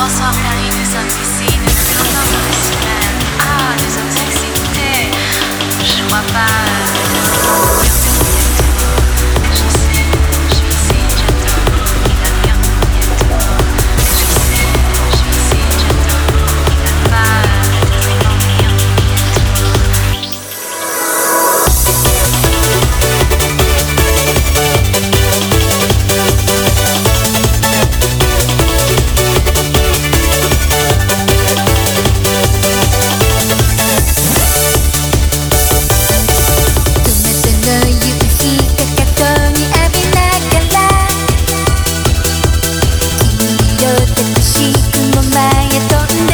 Bonsoir Paris, nous sommes ici, nous sommes dans un festival. Ah, nous sommes excités. Je crois pas. Euh, Apa yang